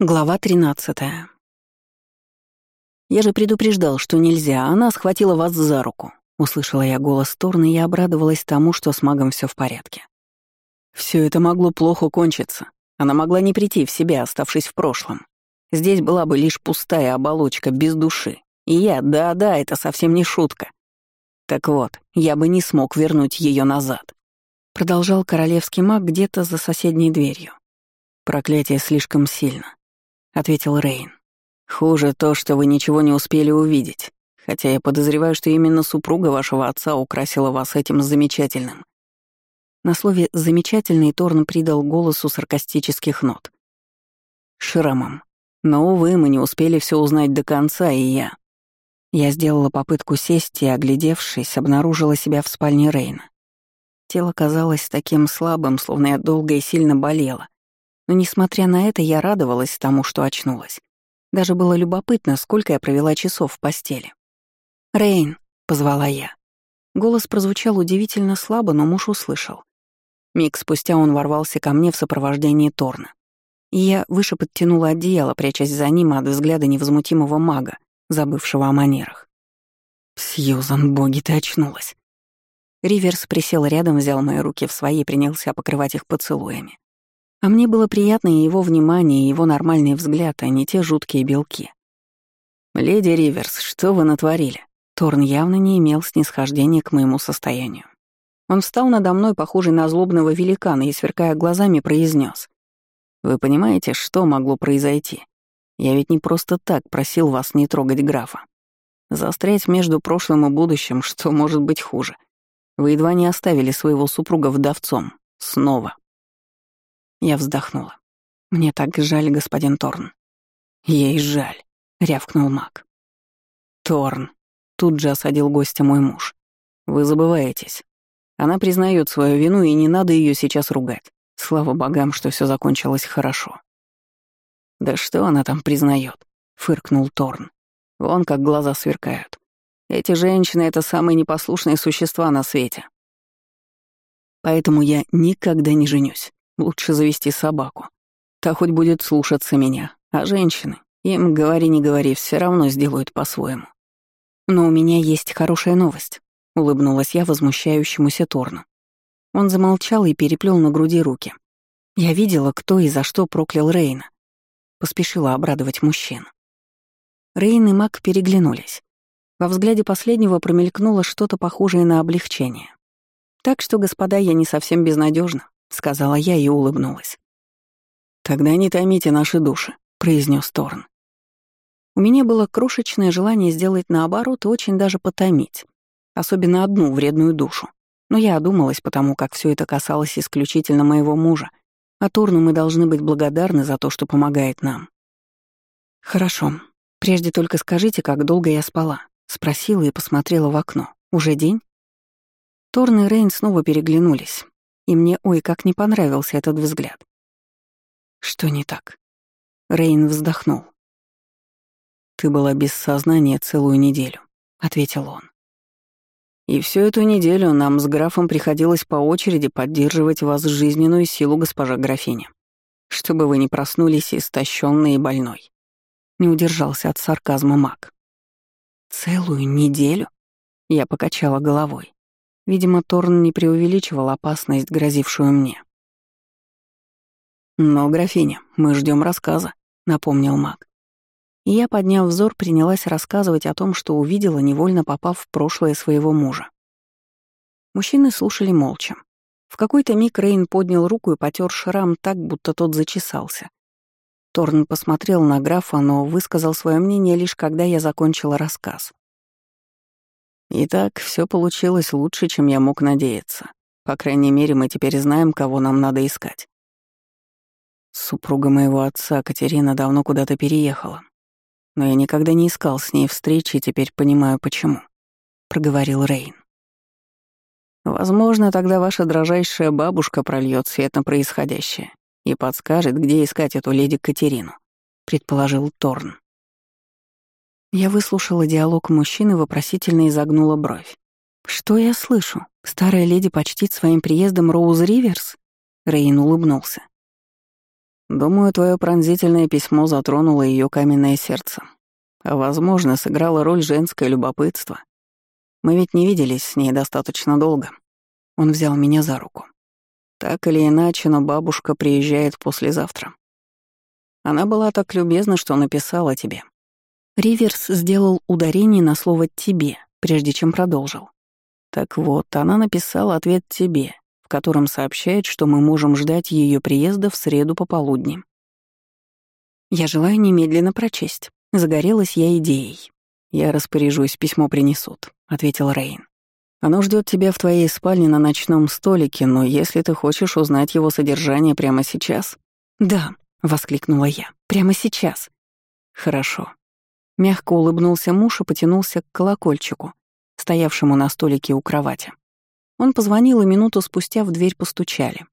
Глава 13. «Я же предупреждал, что нельзя, она схватила вас за руку», — услышала я голос Торна и обрадовалась тому, что с магом все в порядке. Все это могло плохо кончиться. Она могла не прийти в себя, оставшись в прошлом. Здесь была бы лишь пустая оболочка, без души. И я, да-да, это совсем не шутка. Так вот, я бы не смог вернуть ее назад. Продолжал королевский маг где-то за соседней дверью. Проклятие слишком сильно. — ответил Рейн. «Хуже то, что вы ничего не успели увидеть, хотя я подозреваю, что именно супруга вашего отца украсила вас этим замечательным». На слове «замечательный» Торн придал голосу саркастических нот. «Шрамом. Но, увы, мы не успели все узнать до конца, и я...» Я сделала попытку сесть и, оглядевшись, обнаружила себя в спальне Рейна. Тело казалось таким слабым, словно я долго и сильно болела. Но, несмотря на это, я радовалась тому, что очнулась. Даже было любопытно, сколько я провела часов в постели. «Рейн», — позвала я. Голос прозвучал удивительно слабо, но муж услышал. Миг спустя он ворвался ко мне в сопровождении Торна. И я выше подтянула одеяло, прячась за ним от взгляда невозмутимого мага, забывшего о манерах. «Сьюзан, боги, ты очнулась!» Риверс присел рядом, взял мои руки в свои и принялся покрывать их поцелуями. А мне было приятно и его внимание, и его нормальный взгляд, а не те жуткие белки. «Леди Риверс, что вы натворили?» Торн явно не имел снисхождения к моему состоянию. Он встал надо мной, похожий на злобного великана, и, сверкая глазами, произнес: «Вы понимаете, что могло произойти? Я ведь не просто так просил вас не трогать графа. Застрять между прошлым и будущим, что может быть хуже. Вы едва не оставили своего супруга вдовцом. Снова». Я вздохнула. «Мне так жаль, господин Торн». «Ей жаль», — рявкнул маг. «Торн», — тут же осадил гостя мой муж. «Вы забываетесь. Она признает свою вину, и не надо ее сейчас ругать. Слава богам, что все закончилось хорошо». «Да что она там признает? фыркнул Торн. «Вон как глаза сверкают. Эти женщины — это самые непослушные существа на свете. Поэтому я никогда не женюсь. Лучше завести собаку. Та хоть будет слушаться меня, а женщины, им говори не говори, все равно сделают по-своему. Но у меня есть хорошая новость, улыбнулась я возмущающемуся Торну. Он замолчал и переплел на груди руки. Я видела, кто и за что проклял Рейна. Поспешила обрадовать мужчин. Рейн и Мак переглянулись. Во взгляде последнего промелькнуло что-то похожее на облегчение. Так что, господа, я не совсем безнадежна. — сказала я и улыбнулась. «Тогда не томите наши души», — произнес Торн. У меня было крошечное желание сделать наоборот и очень даже потомить, особенно одну вредную душу. Но я одумалась, потому как все это касалось исключительно моего мужа, а Торну мы должны быть благодарны за то, что помогает нам. «Хорошо. Прежде только скажите, как долго я спала?» — спросила и посмотрела в окно. «Уже день?» Торн и Рейн снова переглянулись, и мне ой как не понравился этот взгляд. Что не так? Рейн вздохнул. «Ты была без сознания целую неделю», — ответил он. «И всю эту неделю нам с графом приходилось по очереди поддерживать вас жизненную силу, госпожа графиня, чтобы вы не проснулись истощенной и больной». Не удержался от сарказма маг. «Целую неделю?» Я покачала головой. Видимо, Торн не преувеличивал опасность, грозившую мне. «Но, графиня, мы ждем рассказа», — напомнил маг. И я, подняв взор, принялась рассказывать о том, что увидела, невольно попав в прошлое своего мужа. Мужчины слушали молча. В какой-то миг Рейн поднял руку и потер шрам так, будто тот зачесался. Торн посмотрел на графа, но высказал свое мнение лишь когда я закончила рассказ. Итак, все получилось лучше, чем я мог надеяться. По крайней мере, мы теперь знаем, кого нам надо искать. Супруга моего отца, Катерина, давно куда-то переехала. Но я никогда не искал с ней встречи и теперь понимаю, почему», — проговорил Рейн. «Возможно, тогда ваша дрожайшая бабушка прольет свет на происходящее и подскажет, где искать эту леди Катерину», — предположил Торн. Я выслушала диалог мужчины, вопросительно изогнула бровь. «Что я слышу? Старая леди почтит своим приездом Роуз Риверс?» Рейн улыбнулся. Думаю, твое пронзительное письмо затронуло ее каменное сердце. А, возможно, сыграло роль женское любопытство. Мы ведь не виделись с ней достаточно долго. Он взял меня за руку. Так или иначе, но бабушка приезжает послезавтра. Она была так любезна, что написала тебе. Риверс сделал ударение на слово «тебе», прежде чем продолжил. Так вот, она написала ответ тебе, в котором сообщает, что мы можем ждать ее приезда в среду пополудни. Я желаю немедленно прочесть. Загорелась я идеей. «Я распоряжусь, письмо принесут», — ответил Рейн. «Оно ждет тебя в твоей спальне на ночном столике, но если ты хочешь узнать его содержание прямо сейчас...» «Да», — воскликнула я, — «прямо сейчас». «Хорошо». Мягко улыбнулся муж и потянулся к колокольчику, стоявшему на столике у кровати. Он позвонил, и минуту спустя в дверь постучали.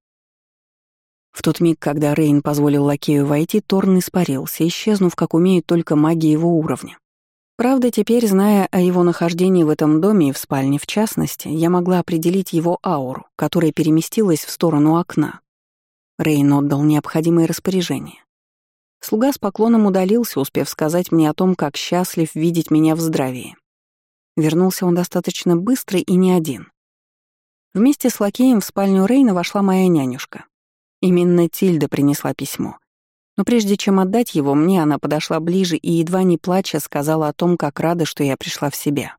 В тот миг, когда Рейн позволил лакею войти, Торн испарился, исчезнув, как умеют только маги его уровня. Правда, теперь, зная о его нахождении в этом доме и в спальне в частности, я могла определить его ауру, которая переместилась в сторону окна. Рейн отдал необходимые распоряжения. Слуга с поклоном удалился, успев сказать мне о том, как счастлив видеть меня в здравии. Вернулся он достаточно быстро и не один. Вместе с лакеем в спальню Рейна вошла моя нянюшка. Именно Тильда принесла письмо. Но прежде чем отдать его мне, она подошла ближе и, едва не плача, сказала о том, как рада, что я пришла в себя.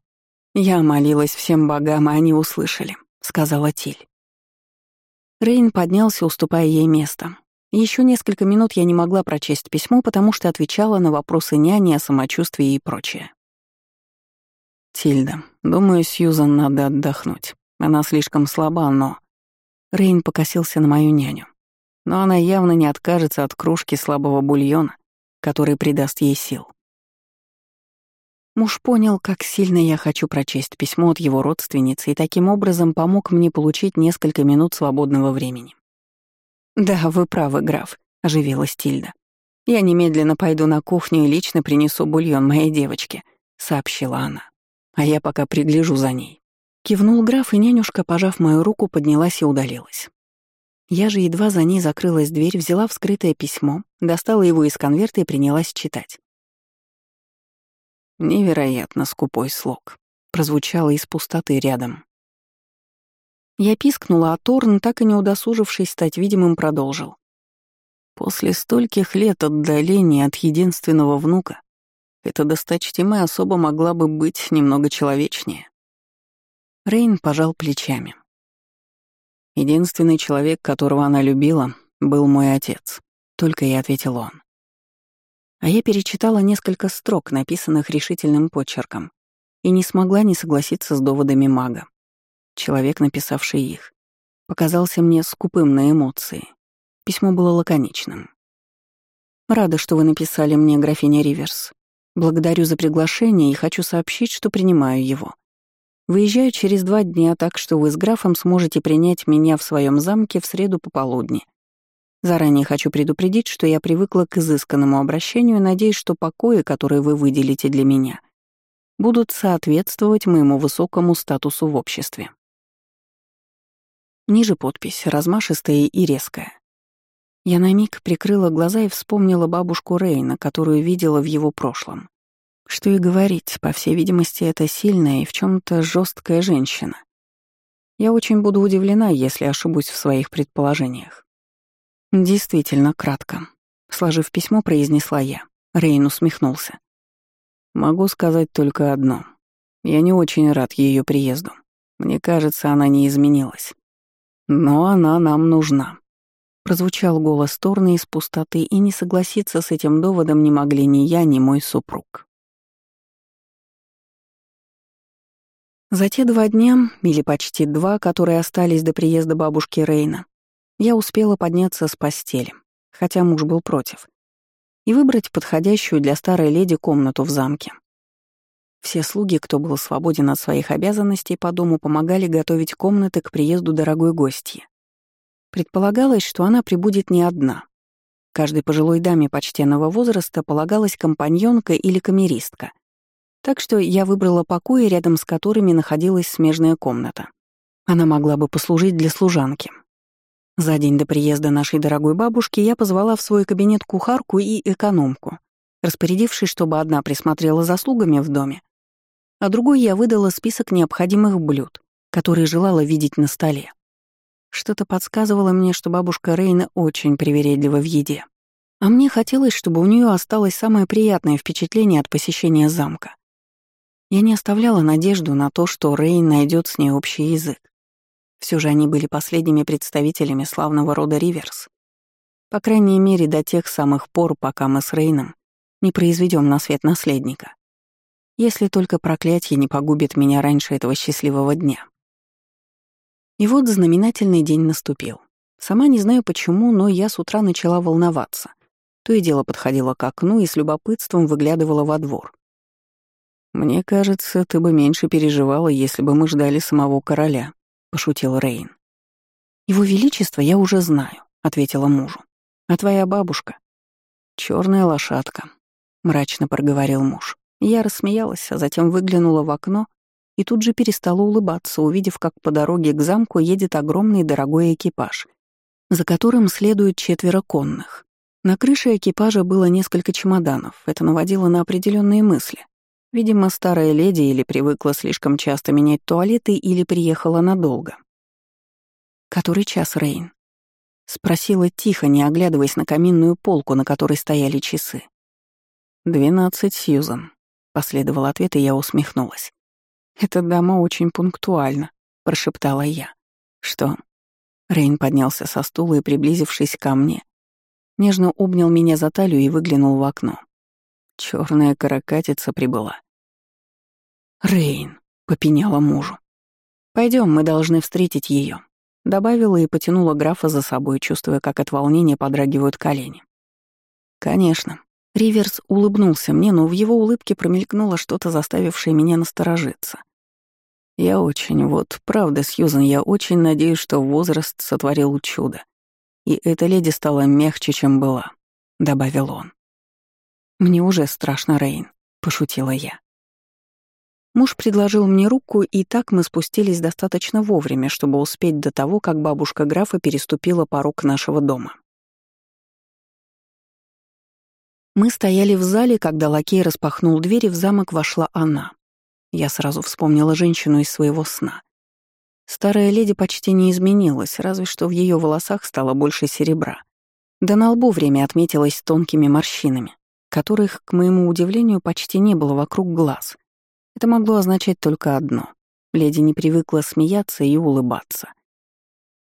«Я молилась всем богам, и они услышали», — сказала Тиль. Рейн поднялся, уступая ей место. Еще несколько минут я не могла прочесть письмо, потому что отвечала на вопросы няни о самочувствии и прочее. «Тильда, думаю, Сьюзан надо отдохнуть. Она слишком слаба, но...» Рейн покосился на мою няню но она явно не откажется от кружки слабого бульона, который придаст ей сил. Муж понял, как сильно я хочу прочесть письмо от его родственницы и таким образом помог мне получить несколько минут свободного времени. «Да, вы правы, граф», — оживилась Тильда. «Я немедленно пойду на кухню и лично принесу бульон моей девочке», — сообщила она. «А я пока пригляжу за ней». Кивнул граф, и нянюшка, пожав мою руку, поднялась и удалилась. Я же едва за ней закрылась дверь, взяла вскрытое письмо, достала его из конверта и принялась читать. Невероятно скупой слог. Прозвучало из пустоты рядом. Я пискнула, а Торн, так и не удосужившись стать видимым, продолжил. После стольких лет отдаления от единственного внука, эта досточтимая особа могла бы быть немного человечнее. Рейн пожал плечами. Единственный человек, которого она любила, был мой отец. Только и ответил он. А я перечитала несколько строк, написанных решительным почерком, и не смогла не согласиться с доводами мага. Человек, написавший их, показался мне скупым на эмоции. Письмо было лаконичным. «Рада, что вы написали мне, графиня Риверс. Благодарю за приглашение и хочу сообщить, что принимаю его. Выезжаю через два дня, так что вы с графом сможете принять меня в своем замке в среду пополудни. Заранее хочу предупредить, что я привыкла к изысканному обращению и надеюсь, что покои, которые вы выделите для меня, будут соответствовать моему высокому статусу в обществе. Ниже подпись, размашистая и резкая. Я на миг прикрыла глаза и вспомнила бабушку Рейна, которую видела в его прошлом. Что и говорить, по всей видимости, это сильная и в чем то жесткая женщина. Я очень буду удивлена, если ошибусь в своих предположениях. Действительно кратко. Сложив письмо, произнесла я. Рейн усмехнулся. Могу сказать только одно. Я не очень рад ее приезду. Мне кажется, она не изменилась. Но она нам нужна. Прозвучал голос Торна из пустоты, и не согласиться с этим доводом не могли ни я, ни мой супруг. За те два дня, или почти два, которые остались до приезда бабушки Рейна, я успела подняться с постели, хотя муж был против, и выбрать подходящую для старой леди комнату в замке. Все слуги, кто был свободен от своих обязанностей по дому, помогали готовить комнаты к приезду дорогой гостьи. Предполагалось, что она прибудет не одна. Каждой пожилой даме почтенного возраста полагалась компаньонка или камеристка — так что я выбрала покои, рядом с которыми находилась смежная комната. Она могла бы послужить для служанки. За день до приезда нашей дорогой бабушки я позвала в свой кабинет кухарку и экономку, распорядившись, чтобы одна присмотрела за слугами в доме, а другой я выдала список необходимых блюд, которые желала видеть на столе. Что-то подсказывало мне, что бабушка Рейна очень привередлива в еде. А мне хотелось, чтобы у нее осталось самое приятное впечатление от посещения замка. Я не оставляла надежду на то, что Рейн найдет с ней общий язык. Все же они были последними представителями славного рода Риверс. По крайней мере, до тех самых пор, пока мы с Рейном не произведем на свет наследника. Если только проклятие не погубит меня раньше этого счастливого дня. И вот знаменательный день наступил. Сама не знаю почему, но я с утра начала волноваться. То и дело подходила к окну и с любопытством выглядывала во двор. «Мне кажется, ты бы меньше переживала, если бы мы ждали самого короля», — пошутил Рейн. «Его Величество я уже знаю», — ответила мужу. «А твоя бабушка?» Черная лошадка», — мрачно проговорил муж. Я рассмеялась, а затем выглянула в окно и тут же перестала улыбаться, увидев, как по дороге к замку едет огромный дорогой экипаж, за которым следуют четверо конных. На крыше экипажа было несколько чемоданов, это наводило на определенные мысли. Видимо, старая леди или привыкла слишком часто менять туалеты, или приехала надолго. «Который час, Рейн?» — спросила тихо, не оглядываясь на каминную полку, на которой стояли часы. «Двенадцать, Сьюзан», — последовал ответ, и я усмехнулась. «Эта дама очень пунктуальна», — прошептала я. «Что?» Рейн поднялся со стула и, приблизившись ко мне, нежно обнял меня за талию и выглянул в окно. Черная каракатица прибыла. «Рейн», — попеняла мужу. Пойдем, мы должны встретить ее, добавила и потянула графа за собой, чувствуя, как от волнения подрагивают колени. «Конечно». Риверс улыбнулся мне, но в его улыбке промелькнуло что-то, заставившее меня насторожиться. Я очень, вот правда, Сьюзан, я очень надеюсь, что возраст сотворил чудо. И эта леди стала мягче, чем была, — добавил он. «Мне уже страшно, Рейн», — пошутила я. Муж предложил мне руку, и так мы спустились достаточно вовремя, чтобы успеть до того, как бабушка графа переступила порог нашего дома. Мы стояли в зале, когда лакей распахнул дверь, и в замок вошла она. Я сразу вспомнила женщину из своего сна. Старая леди почти не изменилась, разве что в ее волосах стало больше серебра. Да на лбу время отметилось тонкими морщинами, которых, к моему удивлению, почти не было вокруг глаз. Это могло означать только одно — леди не привыкла смеяться и улыбаться.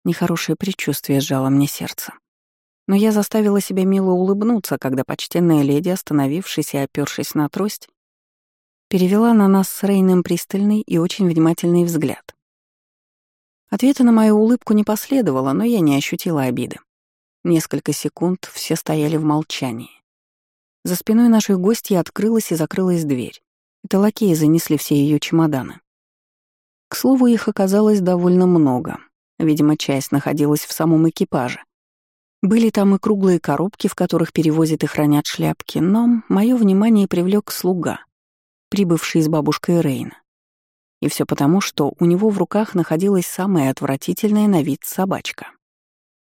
Нехорошее предчувствие сжало мне сердце. Но я заставила себя мило улыбнуться, когда почтенная леди, остановившись и опёршись на трость, перевела на нас с Рейном пристальный и очень внимательный взгляд. Ответа на мою улыбку не последовало, но я не ощутила обиды. Несколько секунд все стояли в молчании. За спиной нашей гостьи открылась и закрылась дверь. Это лакеи занесли все ее чемоданы. К слову, их оказалось довольно много. Видимо, часть находилась в самом экипаже. Были там и круглые коробки, в которых перевозят и хранят шляпки, но мое внимание привлек слуга, прибывший с бабушкой Рейна. И все потому, что у него в руках находилась самая отвратительная на вид собачка.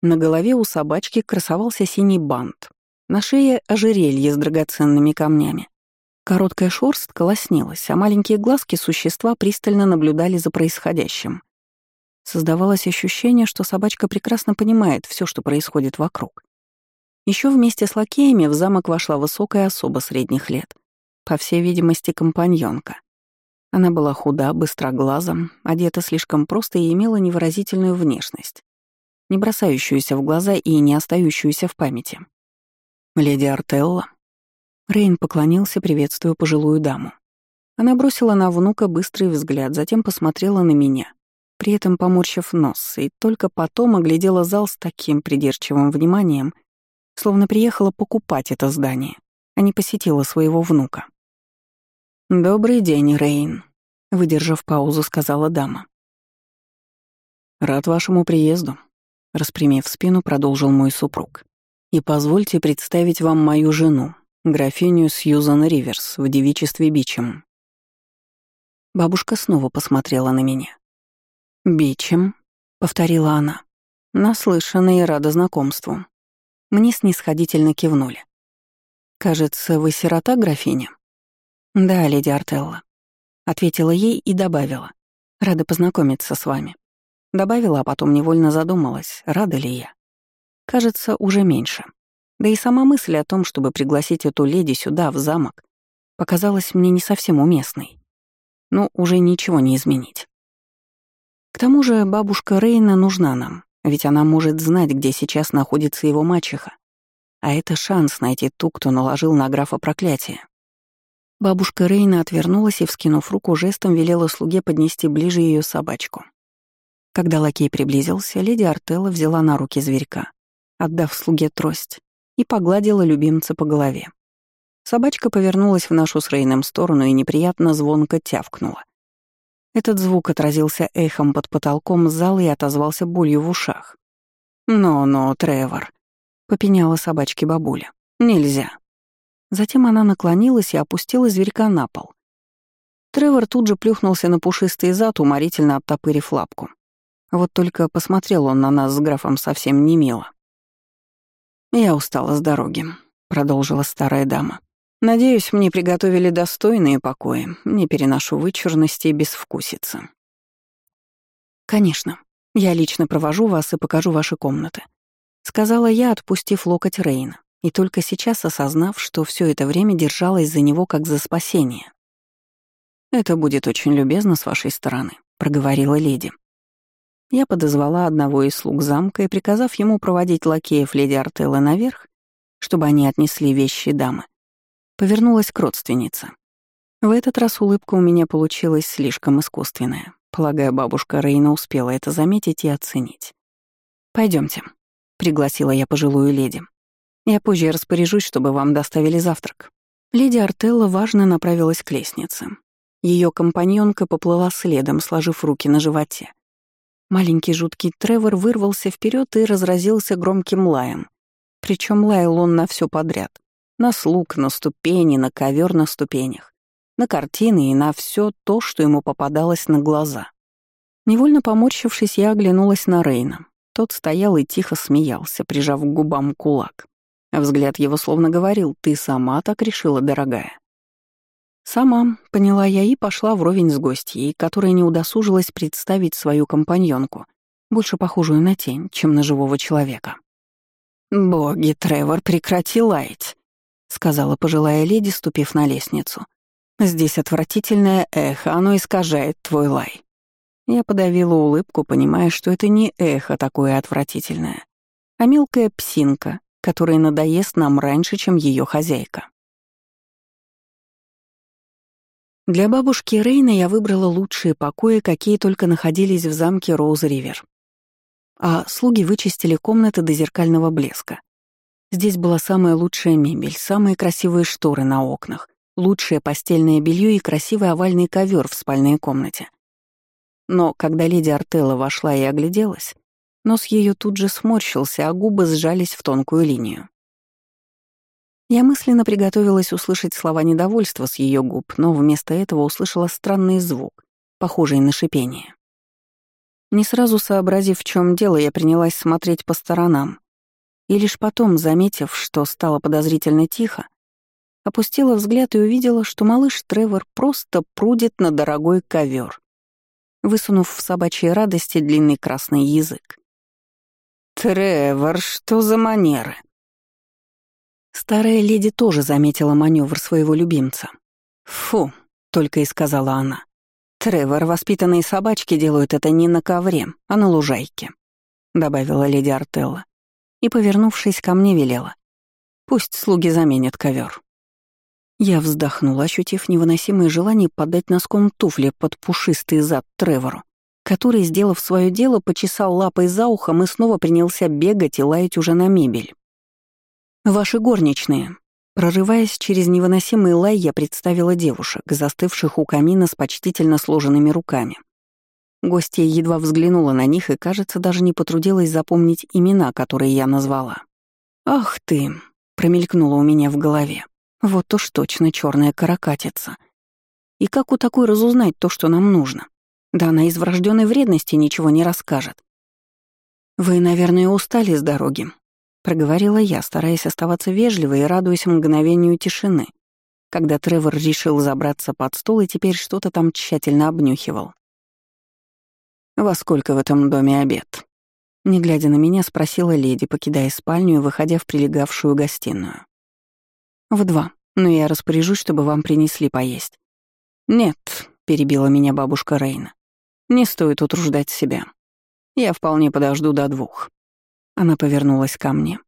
На голове у собачки красовался синий бант, на шее — ожерелье с драгоценными камнями. Короткая шерстка лоснилась, а маленькие глазки существа пристально наблюдали за происходящим. Создавалось ощущение, что собачка прекрасно понимает все, что происходит вокруг. Еще вместе с лакеями в замок вошла высокая особа средних лет — по всей видимости, компаньонка. Она была худа, быстроглазом, одета слишком просто и имела невыразительную внешность, не бросающуюся в глаза и не остающуюся в памяти. «Леди Артелла». Рейн поклонился, приветствуя пожилую даму. Она бросила на внука быстрый взгляд, затем посмотрела на меня, при этом поморщив нос, и только потом оглядела зал с таким придирчивым вниманием, словно приехала покупать это здание, а не посетила своего внука. «Добрый день, Рейн», — выдержав паузу, сказала дама. «Рад вашему приезду», — распрямив спину, продолжил мой супруг. «И позвольте представить вам мою жену, графиню Сьюзан Риверс, в девичестве Бичем». Бабушка снова посмотрела на меня. «Бичем», — повторила она. Наслышана и рада знакомству. Мне снисходительно кивнули. «Кажется, вы сирота, графиня?» «Да, леди Артелла», — ответила ей и добавила. «Рада познакомиться с вами». Добавила, а потом невольно задумалась, рада ли я. Кажется, уже меньше. Да и сама мысль о том, чтобы пригласить эту леди сюда, в замок, показалась мне не совсем уместной. Но уже ничего не изменить. К тому же бабушка Рейна нужна нам, ведь она может знать, где сейчас находится его мачеха. А это шанс найти ту, кто наложил на графа проклятие. Бабушка Рейна отвернулась и, вскинув руку, жестом велела слуге поднести ближе ее собачку. Когда лакей приблизился, леди Артелла взяла на руки зверька, отдав слуге трость, и погладила любимца по голове. Собачка повернулась в нашу с Рейном сторону и неприятно звонко тявкнула. Этот звук отразился эхом под потолком зала и отозвался болью в ушах. «Но-но, Тревор», — попеняла собачке бабуля, — «нельзя». Затем она наклонилась и опустила зверька на пол. Тревор тут же плюхнулся на пушистый зад, уморительно оттопырив лапку. Вот только посмотрел он на нас с графом совсем не мило. «Я устала с дороги», — продолжила старая дама. Надеюсь, мне приготовили достойные покои. Не переношу вычурности и безвкусицы. Конечно. Я лично провожу вас и покажу ваши комнаты. Сказала я, отпустив локоть Рейна, и только сейчас осознав, что все это время держалась за него как за спасение. «Это будет очень любезно с вашей стороны», — проговорила леди. Я подозвала одного из слуг замка и, приказав ему проводить лакеев леди Артеллы наверх, чтобы они отнесли вещи дамы, Повернулась к родственнице. В этот раз улыбка у меня получилась слишком искусственная. Полагаю, бабушка Рейна успела это заметить и оценить. Пойдемте, пригласила я пожилую леди. Я позже распоряжусь, чтобы вам доставили завтрак. Леди Артелла важно направилась к лестнице. Ее компаньонка поплыла следом, сложив руки на животе. Маленький жуткий Тревор вырвался вперед и разразился громким лаем. Причем лаял он на все подряд. На слуг, на ступени, на ковер на ступенях, на картины и на все то, что ему попадалось на глаза. Невольно поморщившись, я оглянулась на Рейна. Тот стоял и тихо смеялся, прижав к губам кулак. Взгляд его словно говорил «Ты сама так решила, дорогая». Сама, поняла я и пошла вровень с гостьей, которая не удосужилась представить свою компаньонку, больше похожую на тень, чем на живого человека. «Боги, Тревор, прекрати лаять!» Сказала пожилая леди, ступив на лестницу. «Здесь отвратительное эхо, оно искажает твой лай». Я подавила улыбку, понимая, что это не эхо такое отвратительное, а мелкая псинка, которая надоест нам раньше, чем ее хозяйка. Для бабушки Рейна я выбрала лучшие покои, какие только находились в замке Роуз-Ривер. А слуги вычистили комнаты до зеркального блеска. Здесь была самая лучшая мебель, самые красивые шторы на окнах, лучшее постельное белье и красивый овальный ковер в спальной комнате. Но когда леди Артелла вошла и огляделась, нос ее тут же сморщился, а губы сжались в тонкую линию. Я мысленно приготовилась услышать слова недовольства с ее губ, но вместо этого услышала странный звук, похожий на шипение. Не сразу сообразив, в чем дело, я принялась смотреть по сторонам, и лишь потом, заметив, что стало подозрительно тихо, опустила взгляд и увидела, что малыш Тревор просто прудит на дорогой ковер, высунув в собачьей радости длинный красный язык. «Тревор, что за манеры?» Старая леди тоже заметила маневр своего любимца. «Фу», — только и сказала она. «Тревор, воспитанные собачки делают это не на ковре, а на лужайке», — добавила леди Артелла и, повернувшись ко мне, велела. «Пусть слуги заменят ковер. Я вздохнула, ощутив невыносимое желание подать носком туфли под пушистый зад Тревору, который, сделав свое дело, почесал лапой за ухом и снова принялся бегать и лаять уже на мебель. «Ваши горничные». Прорываясь через невыносимый лай, я представила девушек, застывших у камина с почтительно сложенными руками — Гостья едва взглянула на них и, кажется, даже не потрудилась запомнить имена, которые я назвала. «Ах ты!» — промелькнуло у меня в голове. «Вот уж точно черная каракатица. И как у такой разузнать то, что нам нужно? Да она из врожденной вредности ничего не расскажет». «Вы, наверное, устали с дороги», — проговорила я, стараясь оставаться вежливой и радуясь мгновению тишины, когда Тревор решил забраться под стол и теперь что-то там тщательно обнюхивал. «Во сколько в этом доме обед?» Не глядя на меня, спросила леди, покидая спальню и выходя в прилегавшую гостиную. «В два, но я распоряжусь, чтобы вам принесли поесть». «Нет», — перебила меня бабушка Рейна. «Не стоит утруждать себя. Я вполне подожду до двух». Она повернулась ко мне.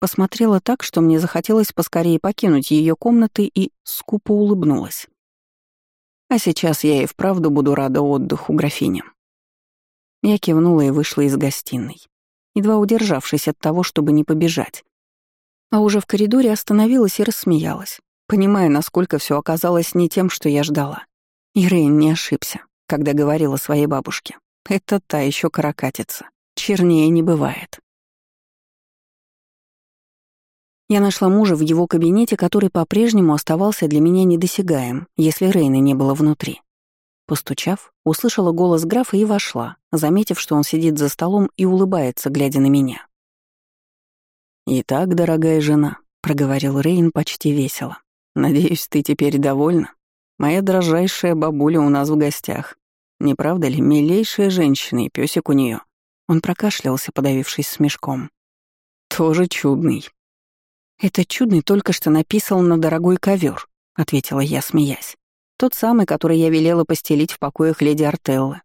Посмотрела так, что мне захотелось поскорее покинуть ее комнаты и скупо улыбнулась. А сейчас я и вправду буду рада отдыху, графиня. Я кивнула и вышла из гостиной, едва удержавшись от того, чтобы не побежать. А уже в коридоре остановилась и рассмеялась, понимая, насколько все оказалось не тем, что я ждала. И Рейн не ошибся, когда говорила своей бабушке. Это та еще каракатица. Чернее не бывает. Я нашла мужа в его кабинете, который по-прежнему оставался для меня недосягаем, если Рейна не было внутри. Постучав, услышала голос графа и вошла, заметив, что он сидит за столом и улыбается, глядя на меня. «Итак, дорогая жена», — проговорил Рейн почти весело, — «надеюсь, ты теперь довольна? Моя дрожайшая бабуля у нас в гостях. Не правда ли, милейшая женщина и песик у нее? Он прокашлялся, подавившись смешком. «Тоже чудный». «Это чудный только что написал на дорогой ковер, ответила я, смеясь. Тот самый, который я велела постелить в покоях леди Артеллы.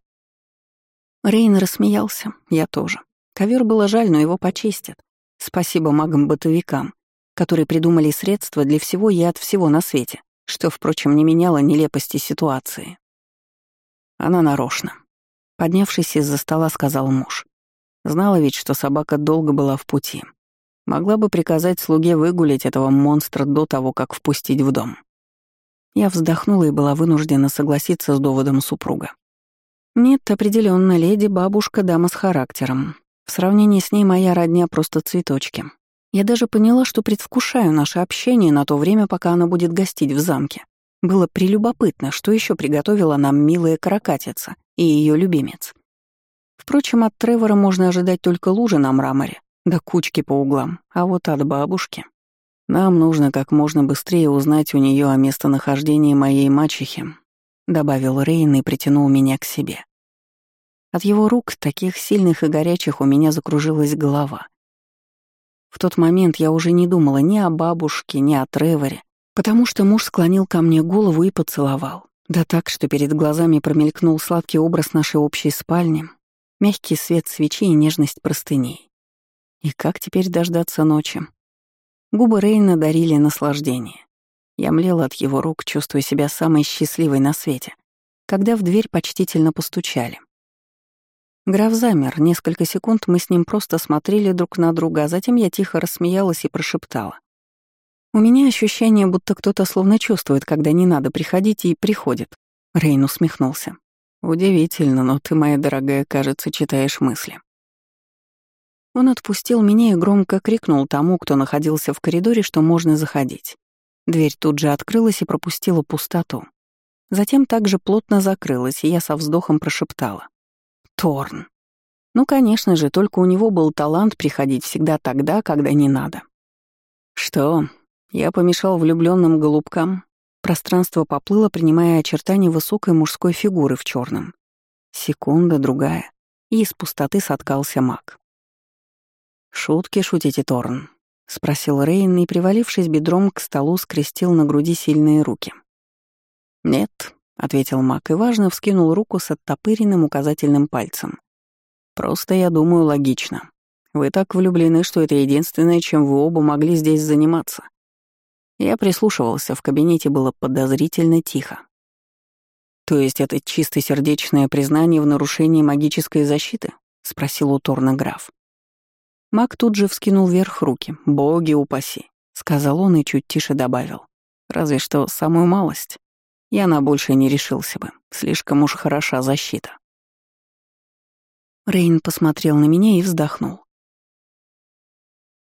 Рейн рассмеялся, я тоже. Ковер было жаль, но его почистят. Спасибо магам-бытовикам, которые придумали средства для всего и от всего на свете, что, впрочем, не меняло нелепости ситуации. Она нарочно. Поднявшись из-за стола, сказал муж. Знала ведь, что собака долго была в пути. Могла бы приказать слуге выгулять этого монстра до того, как впустить в дом. Я вздохнула и была вынуждена согласиться с доводом супруга. Нет, определенно, леди бабушка дама с характером. В сравнении с ней моя родня просто цветочки. Я даже поняла, что предвкушаю наше общение на то время, пока она будет гостить в замке. Было прелюбопытно, что еще приготовила нам милая каракатица и ее любимец. Впрочем, от Тревора можно ожидать только лужи на мраморе, да кучки по углам, а вот от бабушки... Нам нужно как можно быстрее узнать у нее о местонахождении моей мачехи, добавил Рейн и притянул меня к себе. От его рук, таких сильных и горячих, у меня закружилась голова. В тот момент я уже не думала ни о бабушке, ни о Треворе, потому что муж склонил ко мне голову и поцеловал. Да так, что перед глазами промелькнул сладкий образ нашей общей спальни, мягкий свет свечи и нежность простыней. И как теперь дождаться ночи? Губы Рейна дарили наслаждение. Я млела от его рук, чувствуя себя самой счастливой на свете, когда в дверь почтительно постучали. Граф замер, несколько секунд мы с ним просто смотрели друг на друга, а затем я тихо рассмеялась и прошептала. «У меня ощущение, будто кто-то словно чувствует, когда не надо приходить, и приходит». Рейн усмехнулся. «Удивительно, но ты, моя дорогая, кажется, читаешь мысли». Он отпустил меня и громко крикнул тому, кто находился в коридоре, что можно заходить. Дверь тут же открылась и пропустила пустоту. Затем также плотно закрылась, и я со вздохом прошептала. «Торн». Ну, конечно же, только у него был талант приходить всегда тогда, когда не надо. «Что? Я помешал влюбленным голубкам?» Пространство поплыло, принимая очертания высокой мужской фигуры в черном. Секунда, другая, и из пустоты соткался маг. «Шутки шутите, Торн?» — спросил Рейн и, привалившись бедром к столу, скрестил на груди сильные руки. «Нет», — ответил Мак и важно вскинул руку с оттопыренным указательным пальцем. «Просто я думаю логично. Вы так влюблены, что это единственное, чем вы оба могли здесь заниматься». Я прислушивался, в кабинете было подозрительно тихо. «То есть это чисто сердечное признание в нарушении магической защиты?» — спросил у Торна граф. Мак тут же вскинул вверх руки. «Боги упаси», — сказал он и чуть тише добавил. «Разве что самую малость. Я на больше не решился бы. Слишком уж хороша защита». Рейн посмотрел на меня и вздохнул.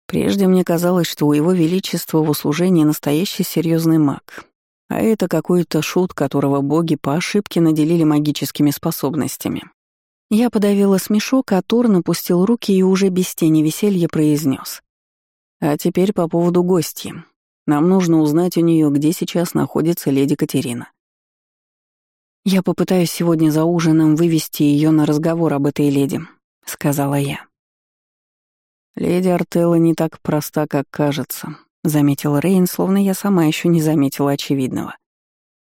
Прежде мне казалось, что у его величества в услужении настоящий серьезный маг, а это какой-то шут, которого боги по ошибке наделили магическими способностями. Я подавила смешок, а Тор напустил руки и уже без тени веселья произнес: «А теперь по поводу гостьи. Нам нужно узнать у нее, где сейчас находится леди Катерина. «Я попытаюсь сегодня за ужином вывести ее на разговор об этой леди», — сказала я. «Леди Артелла не так проста, как кажется», — заметил Рейн, словно я сама еще не заметила очевидного.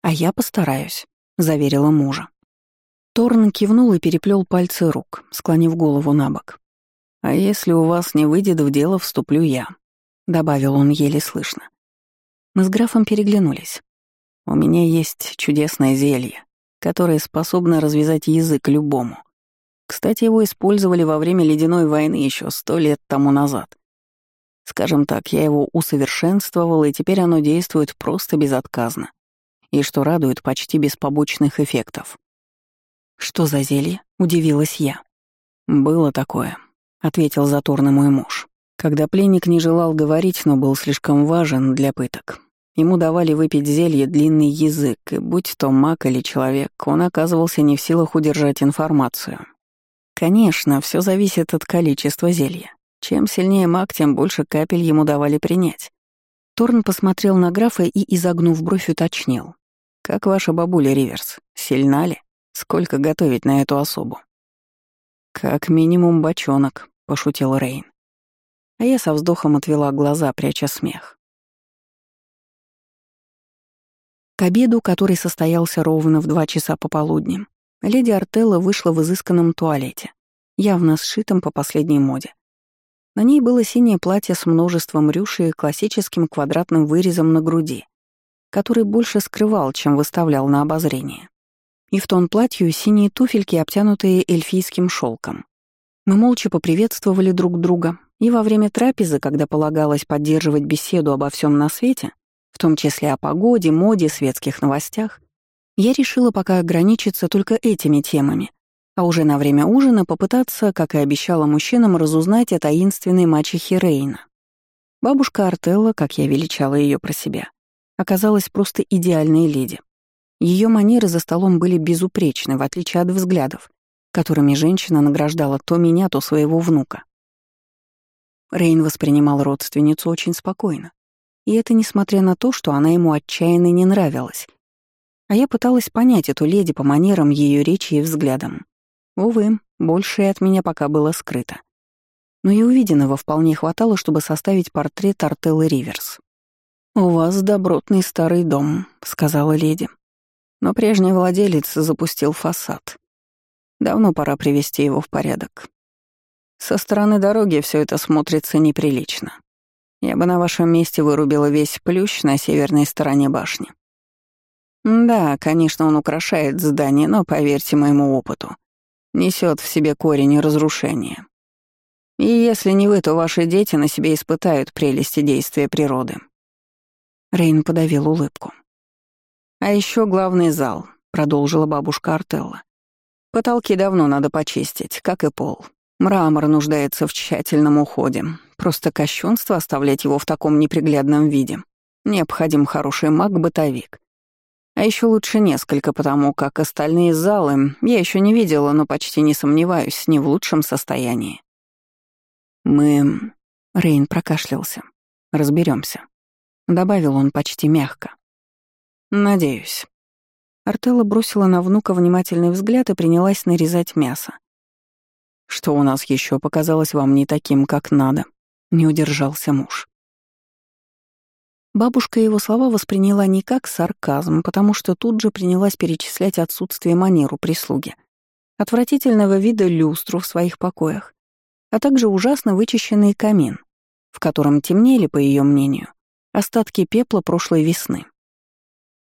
«А я постараюсь», — заверила мужа. Торн кивнул и переплел пальцы рук, склонив голову на бок. «А если у вас не выйдет в дело, вступлю я», — добавил он еле слышно. Мы с графом переглянулись. «У меня есть чудесное зелье, которое способно развязать язык любому. Кстати, его использовали во время Ледяной войны еще сто лет тому назад. Скажем так, я его усовершенствовал, и теперь оно действует просто безотказно. И что радует, почти без побочных эффектов. «Что за зелье?» — удивилась я. «Было такое», — ответил заторно мой муж. Когда пленник не желал говорить, но был слишком важен для пыток, Ему давали выпить зелье длинный язык, и будь то маг или человек, он оказывался не в силах удержать информацию. Конечно, все зависит от количества зелья. Чем сильнее маг, тем больше капель ему давали принять. Торн посмотрел на графа и, изогнув бровь, уточнил. «Как ваша бабуля Риверс? Сильна ли? Сколько готовить на эту особу?» «Как минимум бочонок», — пошутил Рейн. А я со вздохом отвела глаза, пряча смех. К обеду, который состоялся ровно в два часа пополудни, леди Артелла вышла в изысканном туалете, явно сшитом по последней моде. На ней было синее платье с множеством рюши и классическим квадратным вырезом на груди, который больше скрывал, чем выставлял на обозрение. И в тон платью синие туфельки, обтянутые эльфийским шелком. Мы молча поприветствовали друг друга, и во время трапезы, когда полагалось поддерживать беседу обо всем на свете, в том числе о погоде, моде, светских новостях, я решила пока ограничиться только этими темами, а уже на время ужина попытаться, как и обещала мужчинам, разузнать о таинственной мачехе Рейна. Бабушка Артелла, как я величала ее про себя, оказалась просто идеальной леди. Ее манеры за столом были безупречны, в отличие от взглядов, которыми женщина награждала то меня, то своего внука. Рейн воспринимал родственницу очень спокойно, и это несмотря на то, что она ему отчаянно не нравилась. А я пыталась понять эту леди по манерам ее речи и взглядам. Увы, большее от меня пока было скрыто. Но и увиденного вполне хватало, чтобы составить портрет Артеллы Риверс. «У вас добротный старый дом», — сказала леди. Но прежний владелец запустил фасад. Давно пора привести его в порядок. Со стороны дороги все это смотрится неприлично. Я бы на вашем месте вырубила весь плющ на северной стороне башни. Да, конечно, он украшает здание, но, поверьте моему опыту, несет в себе корень разрушения. И если не вы, то ваши дети на себе испытают прелести действия природы. Рейн подавил улыбку. А еще главный зал, продолжила бабушка Артелла. Потолки давно надо почистить, как и пол. Мрамор нуждается в тщательном уходе. Просто кощунство оставлять его в таком неприглядном виде. Необходим хороший маг-бытовик. А еще лучше несколько, потому как остальные залы я еще не видела, но почти не сомневаюсь, не в лучшем состоянии. Мы... Рейн прокашлялся. Разберемся. Добавил он почти мягко. Надеюсь. Артелла бросила на внука внимательный взгляд и принялась нарезать мясо. Что у нас еще показалось вам не таким, как надо? Не удержался муж. Бабушка его слова восприняла не как сарказм, потому что тут же принялась перечислять отсутствие манер у прислуги, отвратительного вида люстру в своих покоях, а также ужасно вычищенный камин, в котором темнели, по ее мнению, остатки пепла прошлой весны.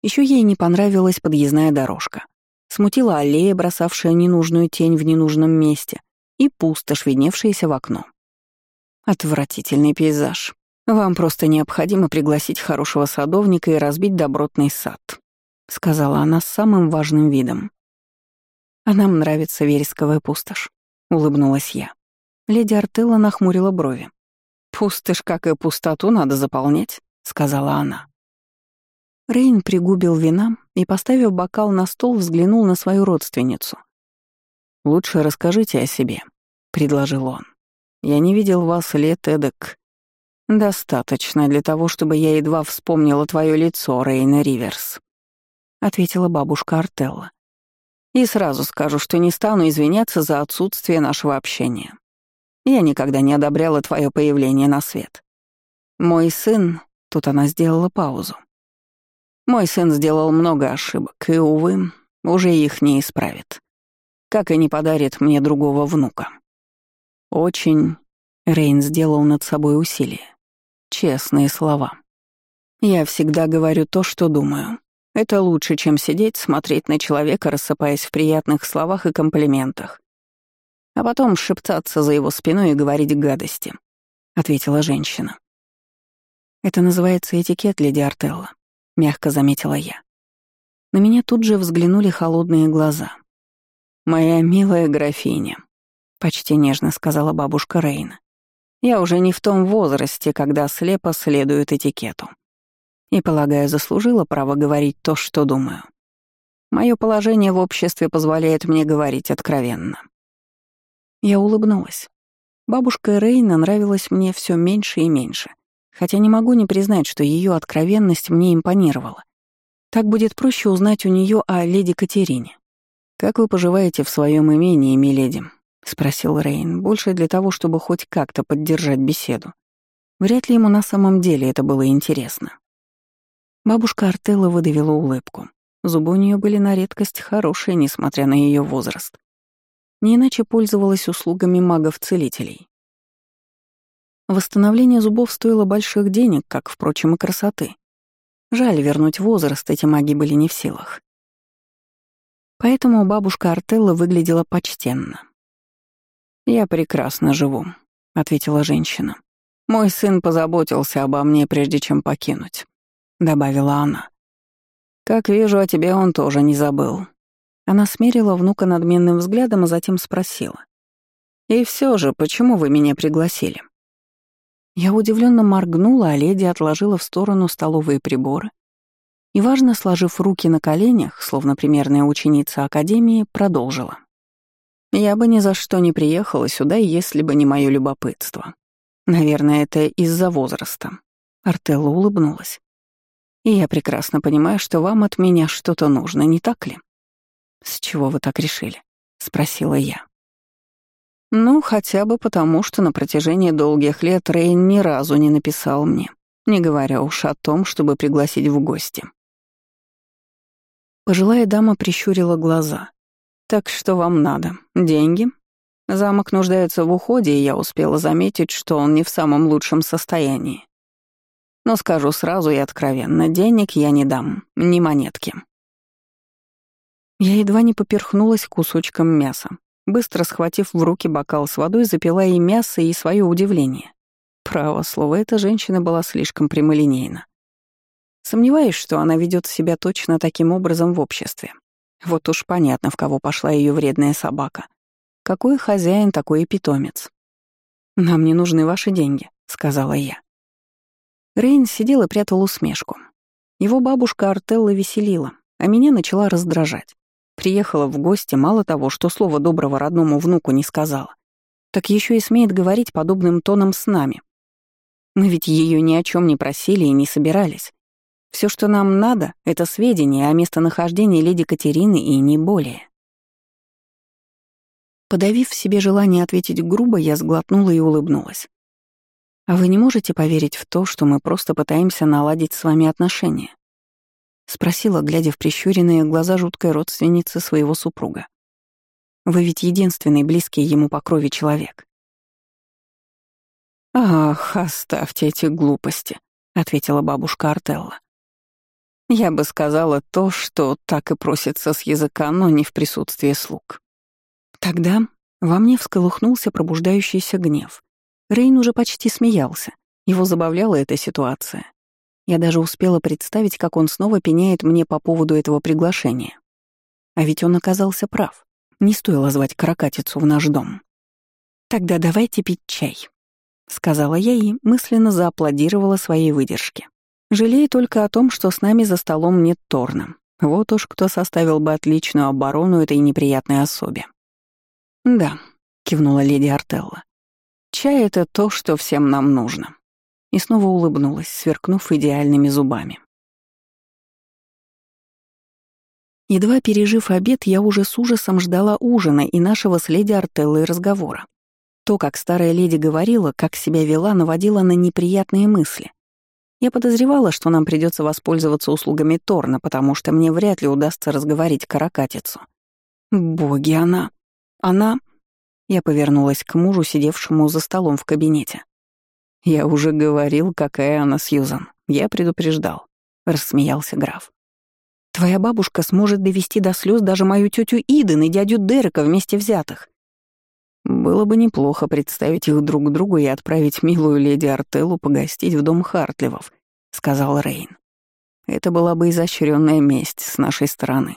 Еще ей не понравилась подъездная дорожка. Смутила аллея, бросавшая ненужную тень в ненужном месте, и пустошь, видневшаяся в окно. Отвратительный пейзаж. Вам просто необходимо пригласить хорошего садовника и разбить добротный сад», — сказала она с самым важным видом. «А нам нравится вересковая пустошь», — улыбнулась я. Леди Артелла нахмурила брови. «Пустошь, как и пустоту, надо заполнять», — сказала она. Рейн пригубил вина и, поставив бокал на стол, взглянул на свою родственницу. лучше расскажите о себе», — предложил он. «Я не видел вас лет эдак. Достаточно для того, чтобы я едва вспомнила твое лицо, Рейна Риверс», — ответила бабушка Артелла. «И сразу скажу, что не стану извиняться за отсутствие нашего общения. Я никогда не одобряла твое появление на свет. Мой сын...» — тут она сделала паузу. «Мой сын сделал много ошибок, и, увы, уже их не исправит. Как и не подарит мне другого внука. Очень... Рейн сделал над собой усилие. Честные слова. Я всегда говорю то, что думаю. Это лучше, чем сидеть, смотреть на человека, рассыпаясь в приятных словах и комплиментах. А потом шептаться за его спиной и говорить гадости, — ответила женщина. «Это называется этикет, леди Артелла», — мягко заметила я. На меня тут же взглянули холодные глаза. «Моя милая графиня», — почти нежно сказала бабушка Рейна. «Я уже не в том возрасте, когда слепо следует этикету. И, полагаю, заслужила право говорить то, что думаю. Мое положение в обществе позволяет мне говорить откровенно». Я улыбнулась. Бабушка Рейна нравилась мне все меньше и меньше, хотя не могу не признать, что ее откровенность мне импонировала. Так будет проще узнать у нее о леди Катерине. «Как вы поживаете в своем имении, миледи?» — спросил Рейн, больше для того, чтобы хоть как-то поддержать беседу. Вряд ли ему на самом деле это было интересно. Бабушка Артелла выдавила улыбку. Зубы у нее были на редкость хорошие, несмотря на ее возраст. Не иначе пользовалась услугами магов-целителей. Восстановление зубов стоило больших денег, как, впрочем, и красоты. Жаль, вернуть возраст эти маги были не в силах. Поэтому бабушка Артелла выглядела почтенно. «Я прекрасно живу», — ответила женщина. «Мой сын позаботился обо мне, прежде чем покинуть», — добавила она. «Как вижу, о тебе он тоже не забыл». Она смерила внука надменным взглядом, а затем спросила. «И все же, почему вы меня пригласили?» Я удивленно моргнула, а леди отложила в сторону столовые приборы и, важно сложив руки на коленях, словно примерная ученица Академии, продолжила. «Я бы ни за что не приехала сюда, если бы не мое любопытство. Наверное, это из-за возраста». Артелла улыбнулась. «И я прекрасно понимаю, что вам от меня что-то нужно, не так ли?» «С чего вы так решили?» — спросила я. Ну, хотя бы потому, что на протяжении долгих лет Рейн ни разу не написал мне, не говоря уж о том, чтобы пригласить в гости. Пожилая дама прищурила глаза. «Так что вам надо? Деньги?» Замок нуждается в уходе, и я успела заметить, что он не в самом лучшем состоянии. Но скажу сразу и откровенно, денег я не дам, ни монетки. Я едва не поперхнулась кусочком мяса. Быстро схватив в руки бокал с водой, запила и мясо, и свое удивление. Право слово, эта женщина была слишком прямолинейна. Сомневаюсь, что она ведет себя точно таким образом в обществе. Вот уж понятно, в кого пошла ее вредная собака. Какой хозяин, такой и питомец. «Нам не нужны ваши деньги», — сказала я. Рейн сидел и прятал усмешку. Его бабушка Артелла веселила, а меня начала раздражать. Приехала в гости, мало того, что слова доброго родному внуку не сказала, так еще и смеет говорить подобным тоном с нами. Мы ведь ее ни о чем не просили и не собирались. Все, что нам надо, это сведения о местонахождении леди Катерины и не более. Подавив в себе желание ответить грубо, я сглотнула и улыбнулась. «А вы не можете поверить в то, что мы просто пытаемся наладить с вами отношения? Спросила, глядя в прищуренные глаза жуткой родственницы своего супруга. «Вы ведь единственный близкий ему по крови человек». «Ах, оставьте эти глупости», — ответила бабушка Артелла. «Я бы сказала то, что так и просится с языка, но не в присутствии слуг». Тогда во мне всколыхнулся пробуждающийся гнев. Рейн уже почти смеялся. Его забавляла эта ситуация. Я даже успела представить, как он снова пеняет мне по поводу этого приглашения. А ведь он оказался прав. Не стоило звать каракатицу в наш дом. «Тогда давайте пить чай», — сказала я и мысленно зааплодировала своей выдержке. Жалею только о том, что с нами за столом нет Торна. Вот уж кто составил бы отличную оборону этой неприятной особе. «Да», — кивнула леди Артелла. «Чай — это то, что всем нам нужно». И снова улыбнулась, сверкнув идеальными зубами. Едва пережив обед, я уже с ужасом ждала ужина и нашего с леди Артеллой разговора. То, как старая леди говорила, как себя вела, наводило на неприятные мысли. Я подозревала, что нам придется воспользоваться услугами Торна, потому что мне вряд ли удастся разговорить каракатицу. Боги, она... Она... Я повернулась к мужу, сидевшему за столом в кабинете. «Я уже говорил, какая она, Сьюзан. Я предупреждал», — рассмеялся граф. «Твоя бабушка сможет довести до слез даже мою тетю Иден и дядю Дерека вместе взятых. Было бы неплохо представить их друг другу и отправить милую леди Артеллу погостить в дом Хартливов, сказал Рейн. Это была бы изощренная месть с нашей стороны.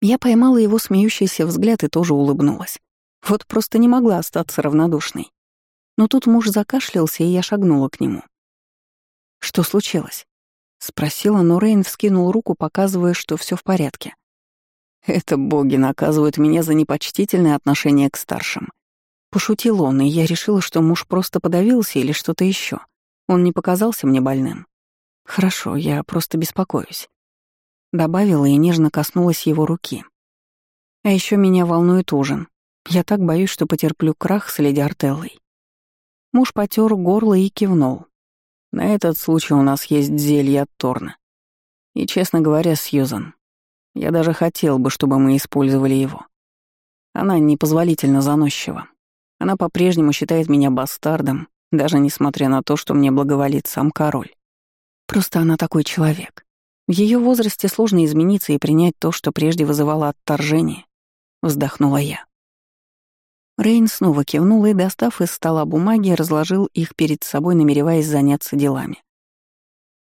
Я поймала его смеющийся взгляд и тоже улыбнулась. Вот просто не могла остаться равнодушной. Но тут муж закашлялся, и я шагнула к нему. «Что случилось?» — спросила, но Рейн вскинул руку, показывая, что все в порядке. Это боги наказывают меня за непочтительное отношение к старшим. Пошутил он, и я решила, что муж просто подавился или что-то еще. Он не показался мне больным. Хорошо, я просто беспокоюсь. Добавила и нежно коснулась его руки. А еще меня волнует ужин. Я так боюсь, что потерплю крах с леди Артеллой. Муж потер горло и кивнул. На этот случай у нас есть зелье от Торна. И, честно говоря, Сьюзан, я даже хотел бы, чтобы мы использовали его. Она непозволительно заносчива. Она по-прежнему считает меня бастардом, даже несмотря на то, что мне благоволит сам король. Просто она такой человек. В ее возрасте сложно измениться и принять то, что прежде вызывало отторжение. Вздохнула я. Рейн снова кивнул и, достав из стола бумаги, разложил их перед собой, намереваясь заняться делами.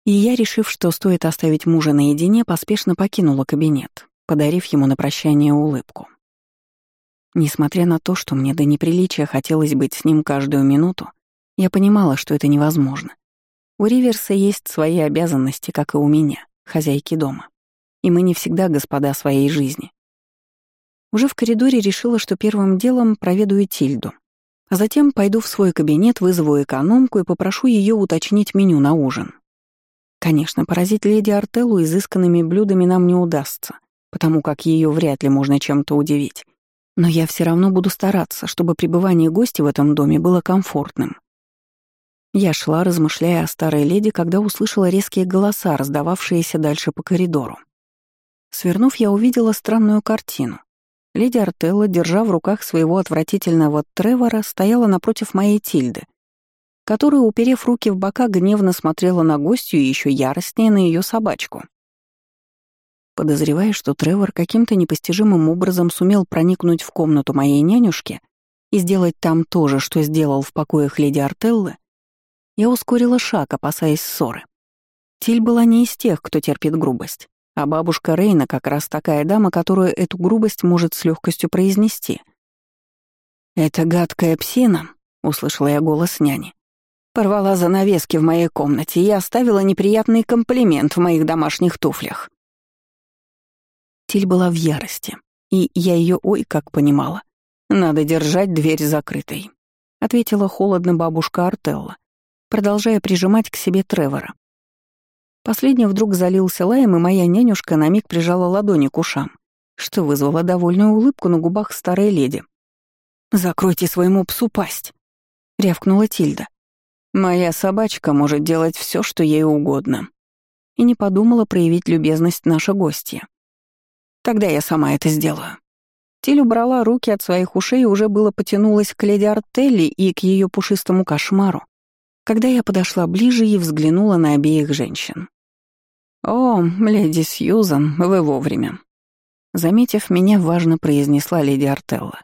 И я, решив, что стоит оставить мужа наедине, поспешно покинула кабинет, подарив ему на прощание улыбку. Несмотря на то, что мне до неприличия хотелось быть с ним каждую минуту, я понимала, что это невозможно. У Риверса есть свои обязанности, как и у меня, хозяйки дома. И мы не всегда господа своей жизни. Уже в коридоре решила, что первым делом проведу Тильду, а затем пойду в свой кабинет, вызову экономку и попрошу ее уточнить меню на ужин. Конечно, поразить леди Артеллу изысканными блюдами нам не удастся, потому как ее вряд ли можно чем-то удивить. Но я все равно буду стараться, чтобы пребывание гостя в этом доме было комфортным. Я шла, размышляя о старой леди, когда услышала резкие голоса, раздававшиеся дальше по коридору. Свернув, я увидела странную картину. Леди Артелла, держа в руках своего отвратительного Тревора, стояла напротив моей Тильды — которая, уперев руки в бока, гневно смотрела на гостью и еще яростнее на ее собачку. Подозревая, что Тревор каким-то непостижимым образом сумел проникнуть в комнату моей нянюшки и сделать там то же, что сделал в покоях леди Артеллы, я ускорила шаг, опасаясь ссоры. Тиль была не из тех, кто терпит грубость, а бабушка Рейна как раз такая дама, которая эту грубость может с легкостью произнести. «Это гадкая псина», — услышала я голос няни. Порвала занавески в моей комнате и оставила неприятный комплимент в моих домашних туфлях. Тиль была в ярости, и я ее ой как понимала. «Надо держать дверь закрытой», — ответила холодно бабушка Артелла, продолжая прижимать к себе Тревора. Последний вдруг залился лаем, и моя нянюшка на миг прижала ладони к ушам, что вызвало довольную улыбку на губах старой леди. «Закройте своему псу пасть», — рявкнула Тильда. Моя собачка может делать все, что ей угодно. И не подумала проявить любезность наша гостья. Тогда я сама это сделаю. Тиль убрала руки от своих ушей и уже было потянулась к леди Артелли и к ее пушистому кошмару, когда я подошла ближе и взглянула на обеих женщин. «О, леди Сьюзан, вы вовремя», Заметив меня, важно произнесла леди Артелла.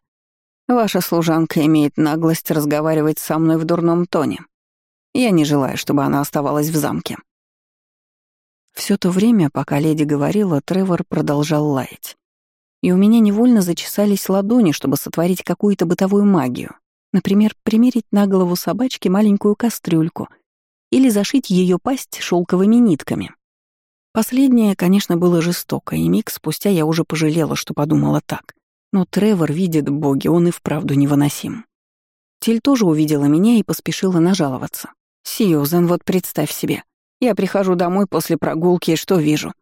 «Ваша служанка имеет наглость разговаривать со мной в дурном тоне. Я не желаю, чтобы она оставалась в замке». Все то время, пока леди говорила, Тревор продолжал лаять. И у меня невольно зачесались ладони, чтобы сотворить какую-то бытовую магию. Например, примерить на голову собачки маленькую кастрюльку или зашить ее пасть шелковыми нитками. Последнее, конечно, было жестоко, и миг спустя я уже пожалела, что подумала так. Но Тревор видит боги, он и вправду невыносим. Тиль тоже увидела меня и поспешила нажаловаться. «Сьюзен, вот представь себе. Я прихожу домой после прогулки и что вижу?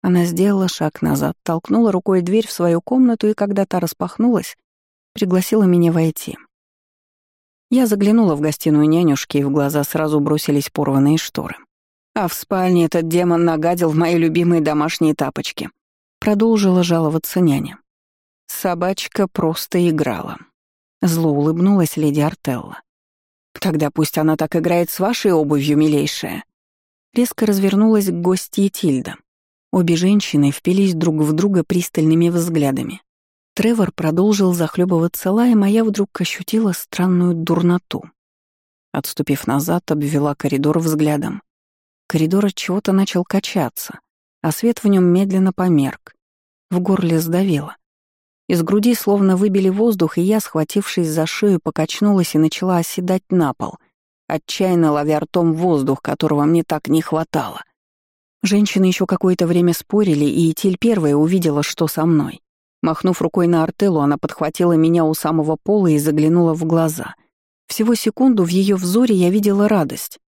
Она сделала шаг назад, толкнула рукой дверь в свою комнату и, когда та распахнулась, пригласила меня войти. Я заглянула в гостиную нянюшки, и в глаза сразу бросились порванные шторы. А в спальне этот демон нагадил в мои любимые домашние тапочки. Продолжила жаловаться няня. Собачка просто играла. Зло улыбнулась леди Артелла. «Тогда пусть она так играет с вашей обувью, милейшая». Резко развернулась к гостье Тильда. Обе женщины впились друг в друга пристальными взглядами. Тревор продолжил захлебываться лаем, а я вдруг ощутила странную дурноту. Отступив назад, обвела коридор взглядом. Коридор от чего-то начал качаться, а свет в нем медленно померк. В горле сдавило. Из груди словно выбили воздух, и я, схватившись за шею, покачнулась и начала оседать на пол, отчаянно ловя ртом воздух, которого мне так не хватало — Женщины еще какое-то время спорили, и Тиль первая увидела, что со мной. Махнув рукой на Артеллу, она подхватила меня у самого пола и заглянула в глаза. Всего секунду в ее взоре я видела радость,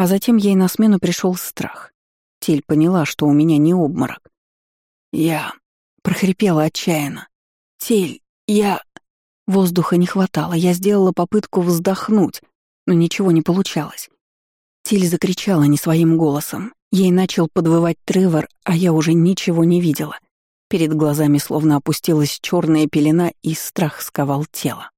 а затем ей на смену пришел страх. Тиль поняла, что у меня не обморок. «Я...» — прохрипела отчаянно. «Тиль, я...» Воздуха не хватало, я сделала попытку вздохнуть, но ничего не получалось. Тиль закричала не своим голосом. Ей начал подвывать Тревор, а я уже ничего не видела. Перед глазами словно опустилась черная пелена, и страх сковал тело.